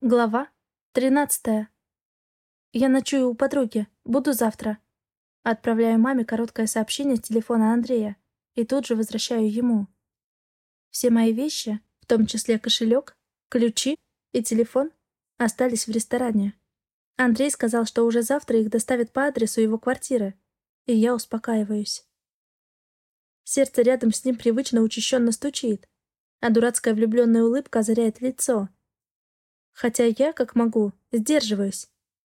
Глава 13. Я ночую у подруги. Буду завтра. Отправляю маме короткое сообщение с телефона Андрея и тут же возвращаю ему. Все мои вещи, в том числе кошелек, ключи и телефон, остались в ресторане. Андрей сказал, что уже завтра их доставят по адресу его квартиры, и я успокаиваюсь. Сердце рядом с ним привычно учащенно стучит, а дурацкая влюбленная улыбка озаряет лицо — Хотя я, как могу, сдерживаюсь,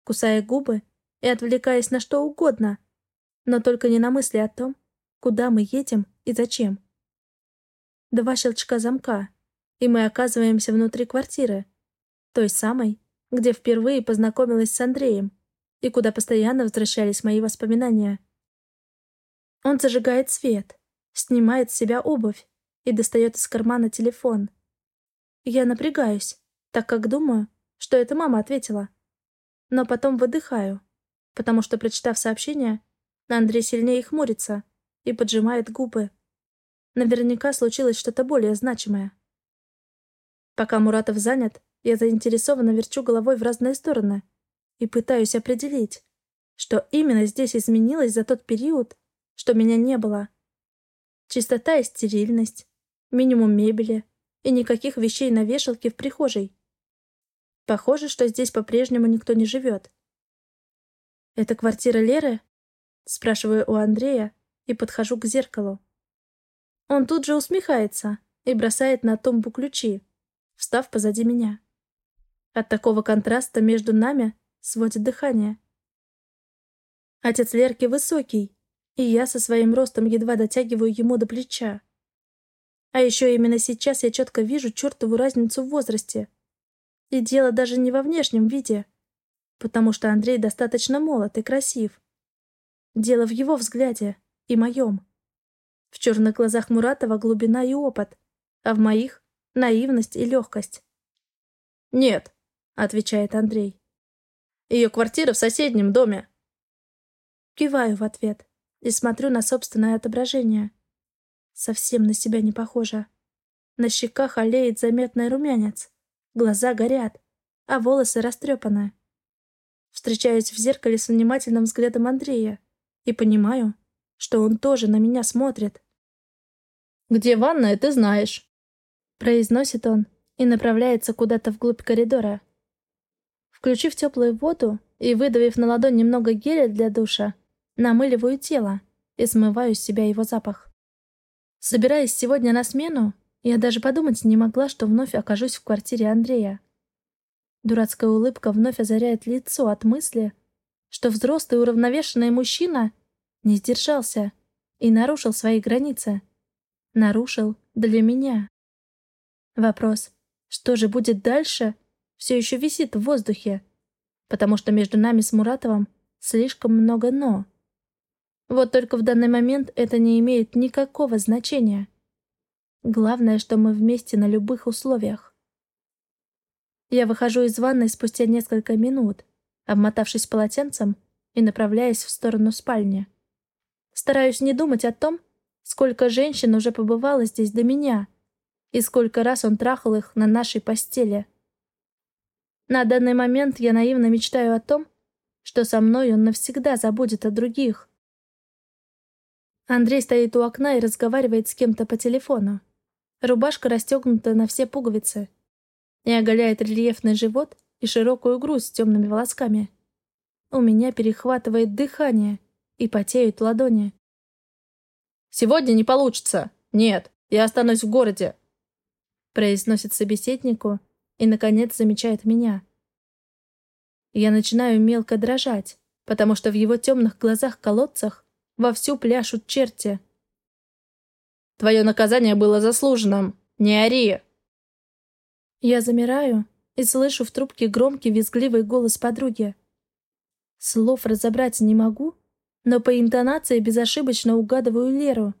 кусая губы и отвлекаясь на что угодно, но только не на мысли о том, куда мы едем и зачем. Два щелчка замка, и мы оказываемся внутри квартиры, той самой, где впервые познакомилась с Андреем и куда постоянно возвращались мои воспоминания. Он зажигает свет, снимает с себя обувь и достает из кармана телефон. Я напрягаюсь, так как думаю, что это мама ответила. Но потом выдыхаю, потому что, прочитав сообщение, Андрей сильнее хмурится и поджимает губы. Наверняка случилось что-то более значимое. Пока Муратов занят, я заинтересованно верчу головой в разные стороны и пытаюсь определить, что именно здесь изменилось за тот период, что меня не было. Чистота и стерильность, минимум мебели и никаких вещей на вешалке в прихожей. Похоже, что здесь по-прежнему никто не живет. «Это квартира Леры?» Спрашиваю у Андрея и подхожу к зеркалу. Он тут же усмехается и бросает на тумбу ключи, встав позади меня. От такого контраста между нами сводит дыхание. Отец Лерки высокий, и я со своим ростом едва дотягиваю ему до плеча. А еще именно сейчас я четко вижу чертову разницу в возрасте — и дело даже не во внешнем виде, потому что Андрей достаточно молод и красив. Дело в его взгляде и моем. В черных глазах Муратова глубина и опыт, а в моих — наивность и легкость. «Нет», — отвечает Андрей. «Ее квартира в соседнем доме». Киваю в ответ и смотрю на собственное отображение. Совсем на себя не похоже. На щеках олеет заметный румянец. Глаза горят, а волосы растрепаны. Встречаюсь в зеркале с внимательным взглядом Андрея и понимаю, что он тоже на меня смотрит. «Где ванная, ты знаешь», — произносит он и направляется куда-то вглубь коридора. Включив теплую воду и выдавив на ладонь немного геля для душа, намыливаю тело и смываю с себя его запах. Собираясь сегодня на смену, я даже подумать не могла, что вновь окажусь в квартире Андрея. Дурацкая улыбка вновь озаряет лицо от мысли, что взрослый уравновешенный мужчина не сдержался и нарушил свои границы. Нарушил для меня. Вопрос, что же будет дальше, все еще висит в воздухе, потому что между нами с Муратовым слишком много «но». Вот только в данный момент это не имеет никакого значения. Главное, что мы вместе на любых условиях. Я выхожу из ванной спустя несколько минут, обмотавшись полотенцем и направляясь в сторону спальни. Стараюсь не думать о том, сколько женщин уже побывало здесь до меня и сколько раз он трахал их на нашей постели. На данный момент я наивно мечтаю о том, что со мной он навсегда забудет о других. Андрей стоит у окна и разговаривает с кем-то по телефону. Рубашка расстегнута на все пуговицы и оголяет рельефный живот и широкую грудь с темными волосками. У меня перехватывает дыхание и потеют ладони. «Сегодня не получится. Нет, я останусь в городе», произносит собеседнику и, наконец, замечает меня. Я начинаю мелко дрожать, потому что в его темных глазах-колодцах вовсю пляшут черти. Твое наказание было заслуженным. Не ори!» Я замираю и слышу в трубке громкий визгливый голос подруги. Слов разобрать не могу, но по интонации безошибочно угадываю Леру.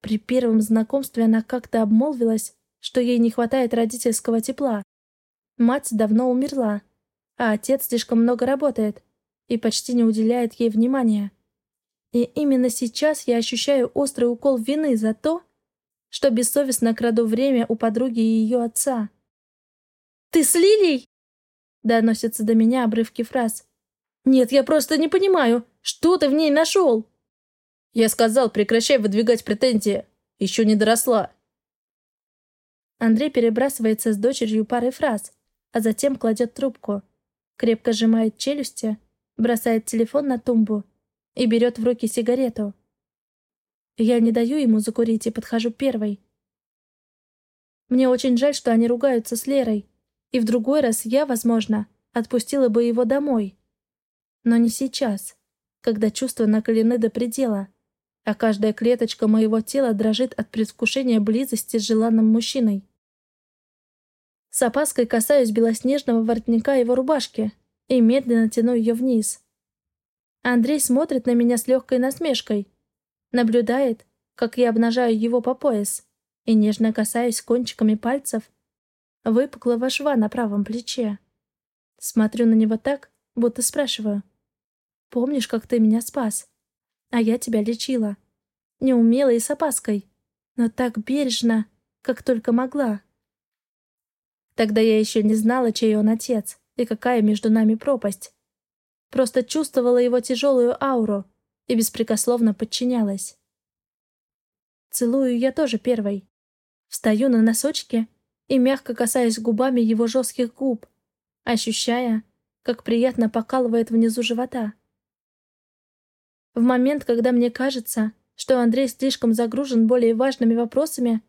При первом знакомстве она как-то обмолвилась, что ей не хватает родительского тепла. Мать давно умерла, а отец слишком много работает и почти не уделяет ей внимания. И именно сейчас я ощущаю острый укол вины за то, что бессовестно краду время у подруги и ее отца. Ты с Лилией?» Доносятся до меня обрывки фраз. «Нет, я просто не понимаю, что ты в ней нашел?» Я сказал, прекращай выдвигать претензии. Еще не доросла. Андрей перебрасывается с дочерью парой фраз, а затем кладет трубку, крепко сжимает челюсти, бросает телефон на тумбу и берет в руки сигарету. Я не даю ему закурить и подхожу первой. Мне очень жаль, что они ругаются с Лерой, и в другой раз я, возможно, отпустила бы его домой. Но не сейчас, когда чувства накалены до предела, а каждая клеточка моего тела дрожит от предвкушения близости с желанным мужчиной. С опаской касаюсь белоснежного воротника его рубашки и медленно тяну ее вниз. Андрей смотрит на меня с легкой насмешкой, наблюдает, как я обнажаю его по пояс и нежно касаюсь кончиками пальцев выпуклого шва на правом плече. Смотрю на него так, будто спрашиваю. «Помнишь, как ты меня спас? А я тебя лечила. Неумело и с опаской, но так бережно, как только могла». Тогда я еще не знала, чей он отец и какая между нами пропасть. Просто чувствовала его тяжелую ауру и беспрекословно подчинялась. Целую я тоже первой. Встаю на носочки и мягко касаюсь губами его жестких губ, ощущая, как приятно покалывает внизу живота. В момент, когда мне кажется, что Андрей слишком загружен более важными вопросами,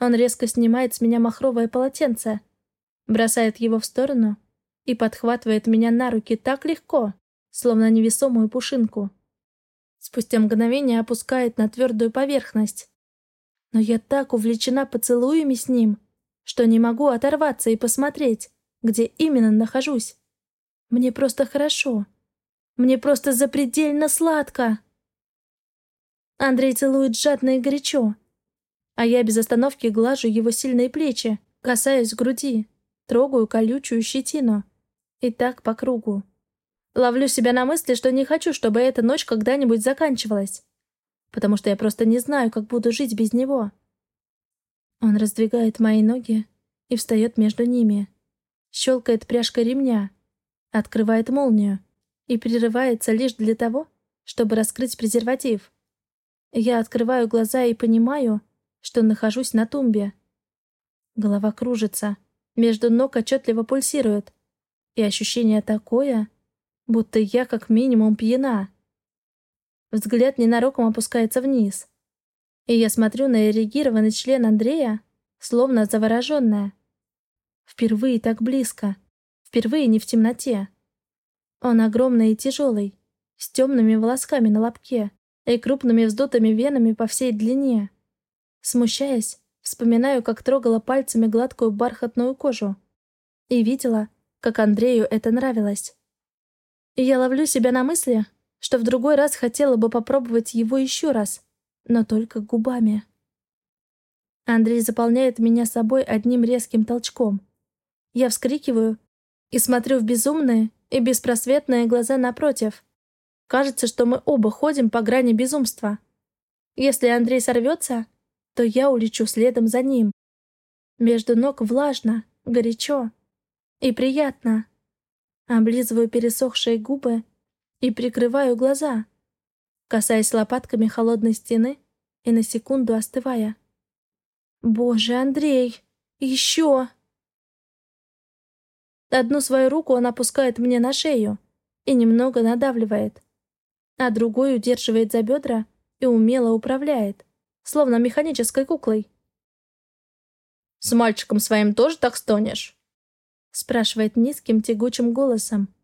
он резко снимает с меня махровое полотенце — бросает его в сторону и подхватывает меня на руки так легко, словно невесомую пушинку. Спустя мгновение опускает на твердую поверхность. Но я так увлечена поцелуями с ним, что не могу оторваться и посмотреть, где именно нахожусь. Мне просто хорошо. Мне просто запредельно сладко. Андрей целует жадно и горячо, а я без остановки глажу его сильные плечи, касаюсь груди. Трогаю колючую щетину. И так по кругу. Ловлю себя на мысли, что не хочу, чтобы эта ночь когда-нибудь заканчивалась. Потому что я просто не знаю, как буду жить без него. Он раздвигает мои ноги и встает между ними. Щелкает пряжкой ремня. Открывает молнию. И прерывается лишь для того, чтобы раскрыть презерватив. Я открываю глаза и понимаю, что нахожусь на тумбе. Голова кружится. Между ног отчетливо пульсирует. И ощущение такое, будто я как минимум пьяна. Взгляд ненароком опускается вниз. И я смотрю на эрегированный член Андрея, словно завороженная. Впервые так близко. Впервые не в темноте. Он огромный и тяжелый, с темными волосками на лобке и крупными вздутыми венами по всей длине. Смущаясь, Вспоминаю, как трогала пальцами гладкую бархатную кожу. И видела, как Андрею это нравилось. И я ловлю себя на мысли, что в другой раз хотела бы попробовать его еще раз, но только губами. Андрей заполняет меня собой одним резким толчком. Я вскрикиваю и смотрю в безумные и беспросветные глаза напротив. Кажется, что мы оба ходим по грани безумства. Если Андрей сорвется, то я улечу следом за ним. Между ног влажно, горячо и приятно. Облизываю пересохшие губы и прикрываю глаза, касаясь лопатками холодной стены и на секунду остывая. «Боже, Андрей! Еще!» Одну свою руку он опускает мне на шею и немного надавливает, а другой удерживает за бедра и умело управляет словно механической куклой. «С мальчиком своим тоже так стонешь?» Спрашивает низким тягучим голосом.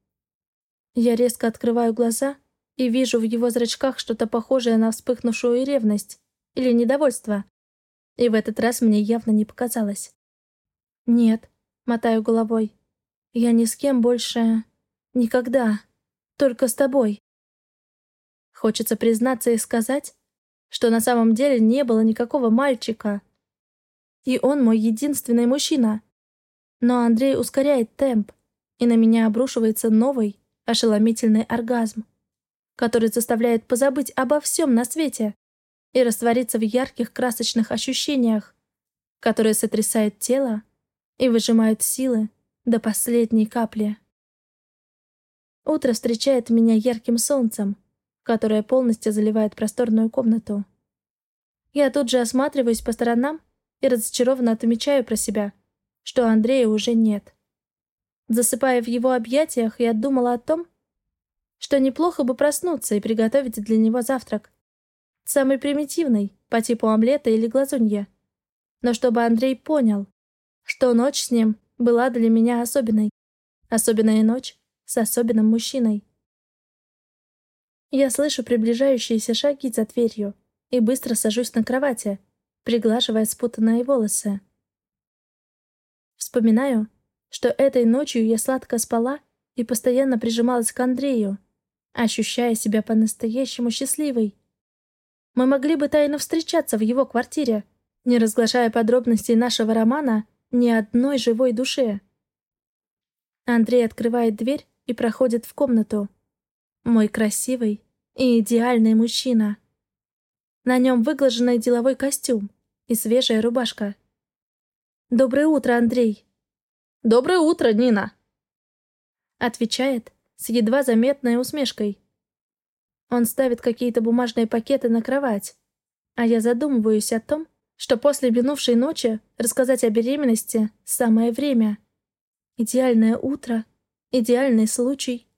Я резко открываю глаза и вижу в его зрачках что-то похожее на вспыхнувшую ревность или недовольство. И в этот раз мне явно не показалось. «Нет», — мотаю головой, — «я ни с кем больше... никогда. Только с тобой». Хочется признаться и сказать, что на самом деле не было никакого мальчика. И он мой единственный мужчина. Но Андрей ускоряет темп, и на меня обрушивается новый, ошеломительный оргазм, который заставляет позабыть обо всем на свете и раствориться в ярких красочных ощущениях, которые сотрясают тело и выжимают силы до последней капли. Утро встречает меня ярким солнцем, которое полностью заливает просторную комнату. Я тут же осматриваюсь по сторонам и разочарованно отмечаю про себя, что Андрея уже нет. Засыпая в его объятиях, я думала о том, что неплохо бы проснуться и приготовить для него завтрак. Самый примитивный, по типу омлета или глазунья. Но чтобы Андрей понял, что ночь с ним была для меня особенной. Особенная ночь с особенным мужчиной. Я слышу приближающиеся шаги за дверью и быстро сажусь на кровати, приглаживая спутанные волосы. Вспоминаю, что этой ночью я сладко спала и постоянно прижималась к Андрею, ощущая себя по-настоящему счастливой. Мы могли бы тайно встречаться в его квартире, не разглашая подробностей нашего романа ни одной живой душе. Андрей открывает дверь и проходит в комнату. Мой красивый и идеальный мужчина. На нем выглаженный деловой костюм и свежая рубашка. «Доброе утро, Андрей!» «Доброе утро, Нина!» Отвечает с едва заметной усмешкой. Он ставит какие-то бумажные пакеты на кровать, а я задумываюсь о том, что после минувшей ночи рассказать о беременности — самое время. Идеальное утро, идеальный случай.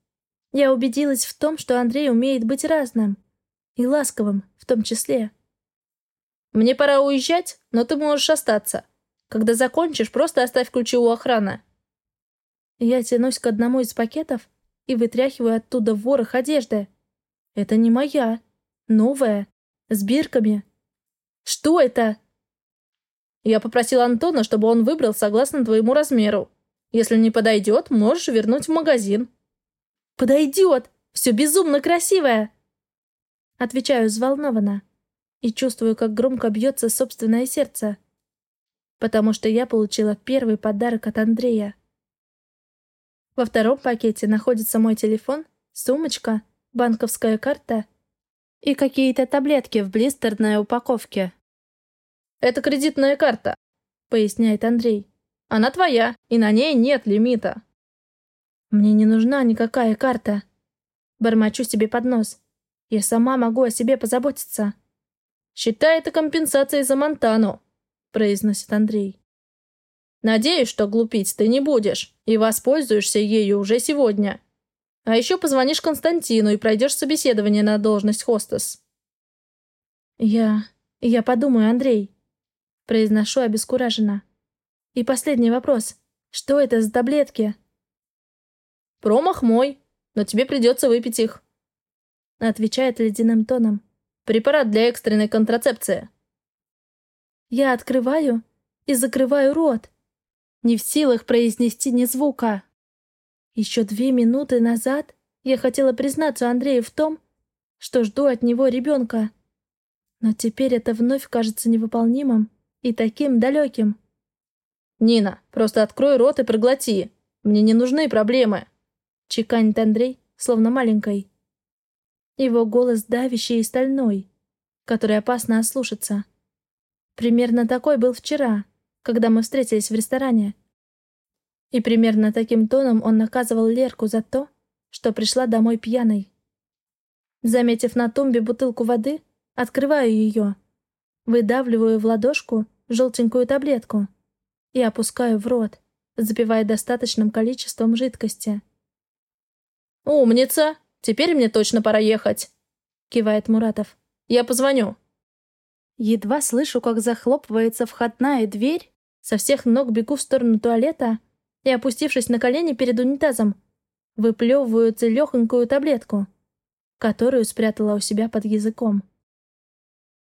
Я убедилась в том, что Андрей умеет быть разным. И ласковым, в том числе. «Мне пора уезжать, но ты можешь остаться. Когда закончишь, просто оставь ключи у охраны». Я тянусь к одному из пакетов и вытряхиваю оттуда ворох одежды. Это не моя. Новая. С бирками. Что это? Я попросил Антона, чтобы он выбрал согласно твоему размеру. Если не подойдет, можешь вернуть в магазин. Подойдет! Все безумно красивое! Отвечаю взволнованно и чувствую, как громко бьется собственное сердце. Потому что я получила первый подарок от Андрея. Во втором пакете находится мой телефон, сумочка, банковская карта и какие-то таблетки в блистерной упаковке. «Это кредитная карта», — поясняет Андрей. «Она твоя, и на ней нет лимита». «Мне не нужна никакая карта». Бормочу себе под нос. Я сама могу о себе позаботиться. «Считай это компенсацией за Монтану», — произносит Андрей. «Надеюсь, что глупить ты не будешь, и воспользуешься ею уже сегодня. А еще позвонишь Константину и пройдешь собеседование на должность хостес». «Я... я подумаю, Андрей», — произношу обескураженно. «И последний вопрос. Что это за таблетки?» «Промах мой, но тебе придется выпить их», — отвечает ледяным тоном. «Препарат для экстренной контрацепции». Я открываю и закрываю рот, не в силах произнести ни звука. Еще две минуты назад я хотела признаться Андрею в том, что жду от него ребенка. Но теперь это вновь кажется невыполнимым и таким далеким. «Нина, просто открой рот и проглоти. Мне не нужны проблемы», — чеканит Андрей, словно маленькой. Его голос давящий и стальной, который опасно ослушаться. Примерно такой был вчера, когда мы встретились в ресторане. И примерно таким тоном он наказывал Лерку за то, что пришла домой пьяной. Заметив на тумбе бутылку воды, открываю ее, выдавливаю в ладошку желтенькую таблетку и опускаю в рот, запивая достаточным количеством жидкости. «Умница! Теперь мне точно пора ехать!» — кивает Муратов. «Я позвоню». Едва слышу, как захлопывается входная дверь, со всех ног бегу в сторону туалета — и, опустившись на колени перед унитазом, выплевываю целехонькую таблетку, которую спрятала у себя под языком.